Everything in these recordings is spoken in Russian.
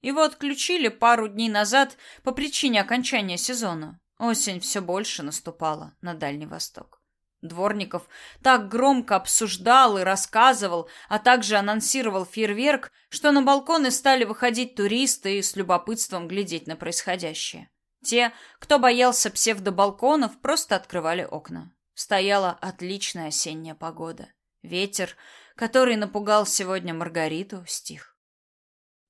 Его отключили пару дней назад по причине окончания сезона. Осень все больше наступала на Дальний Восток. Дворников так громко обсуждал и рассказывал, а также анонсировал фейерверк, что на балконы стали выходить туристы и с любопытством глядеть на происходящее. Те, кто боялся псевдобалконов, просто открывали окна. Стояла отличная осенняя погода. Ветер, который напугал сегодня Маргариту, стих.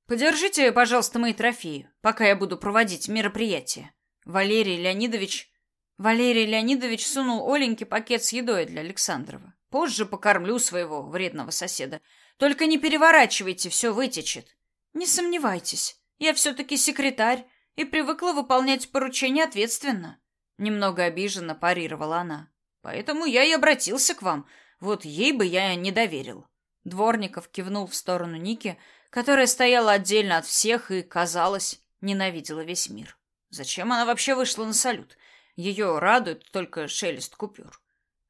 «Подержите, пожалуйста, мои трофеи, пока я буду проводить мероприятие». Валерий Леонидович Валерий Леонидович сунул Оленьке пакет с едой для Александрова. Позже покормлю своего вредного соседа. Только не переворачивайте, все вытечет. Не сомневайтесь, я все-таки секретарь и привыкла выполнять поручения ответственно. Немного обиженно парировала она. Поэтому я и обратился к вам. Вот ей бы я не доверил. Дворников кивнул в сторону Ники, которая стояла отдельно от всех и, казалось, ненавидела весь мир. Зачем она вообще вышла на салют? Ее радует только шелест купюр.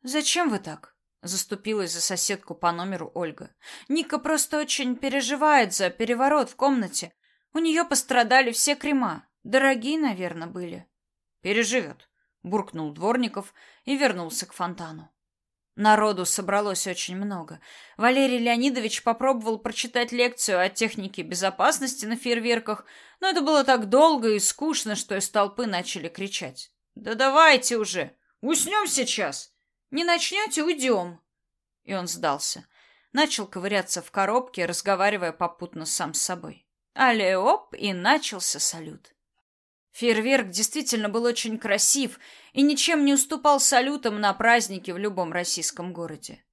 «Зачем вы так?» — заступилась за соседку по номеру Ольга. «Ника просто очень переживает за переворот в комнате. У нее пострадали все крема. Дорогие, наверное, были». «Переживет», — буркнул Дворников и вернулся к фонтану. Народу собралось очень много. Валерий Леонидович попробовал прочитать лекцию о технике безопасности на фейерверках, но это было так долго и скучно, что из толпы начали кричать. Да давайте уже. Уснем сейчас. Не начнете, уйдем. И он сдался. Начал ковыряться в коробке, разговаривая попутно сам с собой. Але-оп, и начался салют. Фейерверк действительно был очень красив и ничем не уступал салютам на празднике в любом российском городе.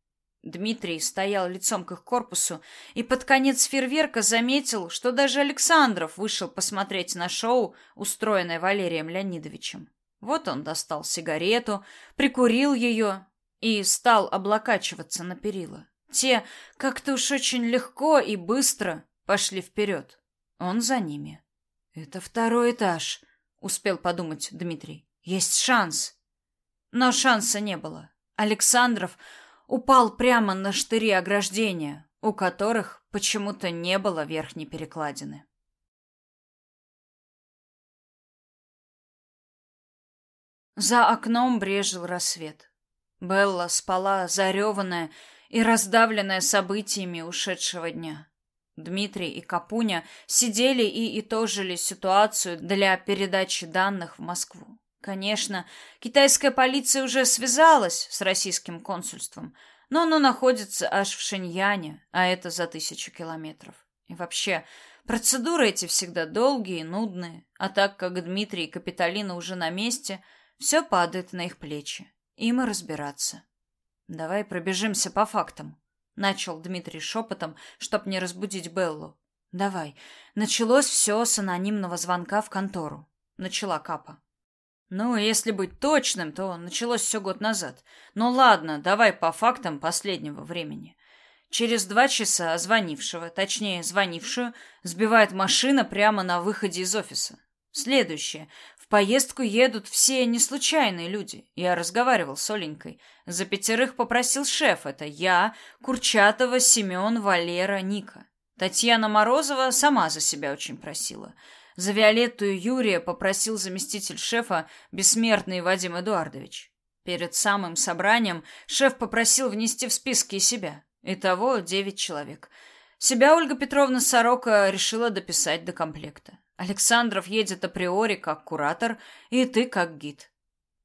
Дмитрий стоял лицом к их корпусу и под конец фейерверка заметил, что даже Александров вышел посмотреть на шоу, устроенное Валерием Леонидовичем. Вот он достал сигарету, прикурил ее и стал облокачиваться на перила. Те как-то уж очень легко и быстро пошли вперед. Он за ними. «Это второй этаж», — успел подумать Дмитрий. «Есть шанс». Но шанса не было. Александров упал прямо на штыри ограждения, у которых почему-то не было верхней перекладины. За окном брежил рассвет. Белла спала, зареванная и раздавленная событиями ушедшего дня. Дмитрий и Капуня сидели и итожили ситуацию для передачи данных в Москву. Конечно, китайская полиция уже связалась с российским консульством, но оно находится аж в Шиньяне, а это за тысячу километров. И вообще, процедуры эти всегда долгие и нудные, а так как Дмитрий и Капитолина уже на месте – все падает на их плечи. Им и разбираться. Давай пробежимся по фактам, начал Дмитрий шепотом, чтоб не разбудить Беллу. Давай. Началось все с анонимного звонка в контору. Начала Капа. Ну, если быть точным, то началось все год назад. Ну ладно, давай по фактам последнего времени. Через два часа звонившего, точнее, звонившую, сбивает машина прямо на выходе из офиса. Следующее. Поездку едут все неслучайные люди. Я разговаривал с Оленькой. За пятерых попросил шеф. Это я, Курчатова, Семен, Валера, Ника. Татьяна Морозова сама за себя очень просила. За Виолетту и Юрия попросил заместитель шефа, бессмертный Вадим Эдуардович. Перед самым собранием шеф попросил внести в списки себя. Итого девять человек. Себя Ольга Петровна Сорока решила дописать до комплекта. Александров едет априори как куратор, и ты как гид.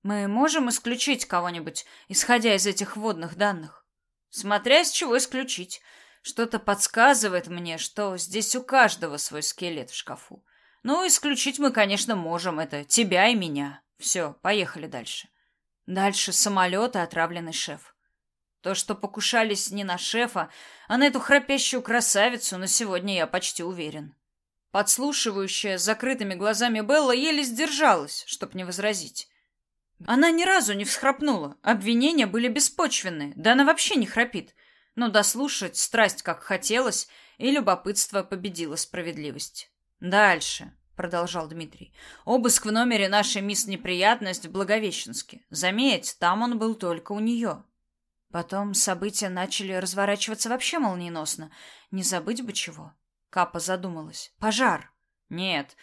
Мы можем исключить кого-нибудь, исходя из этих вводных данных? Смотря из чего исключить. Что-то подсказывает мне, что здесь у каждого свой скелет в шкафу. Ну, исключить мы, конечно, можем. Это тебя и меня. Все, поехали дальше. Дальше самолет и отравленный шеф. То, что покушались не на шефа, а на эту храпящую красавицу, на сегодня я почти уверен. Подслушивающая с закрытыми глазами Белла еле сдержалась, чтоб не возразить. Она ни разу не всхрапнула, обвинения были беспочвенные, да она вообще не храпит. Но дослушать страсть как хотелось, и любопытство победило справедливость. «Дальше», — продолжал Дмитрий, — «обыск в номере нашей мисс Неприятность в Благовещенске. Заметь, там он был только у нее». Потом события начали разворачиваться вообще молниеносно. Не забыть бы чего. Капа задумалась. Пожар. Нет,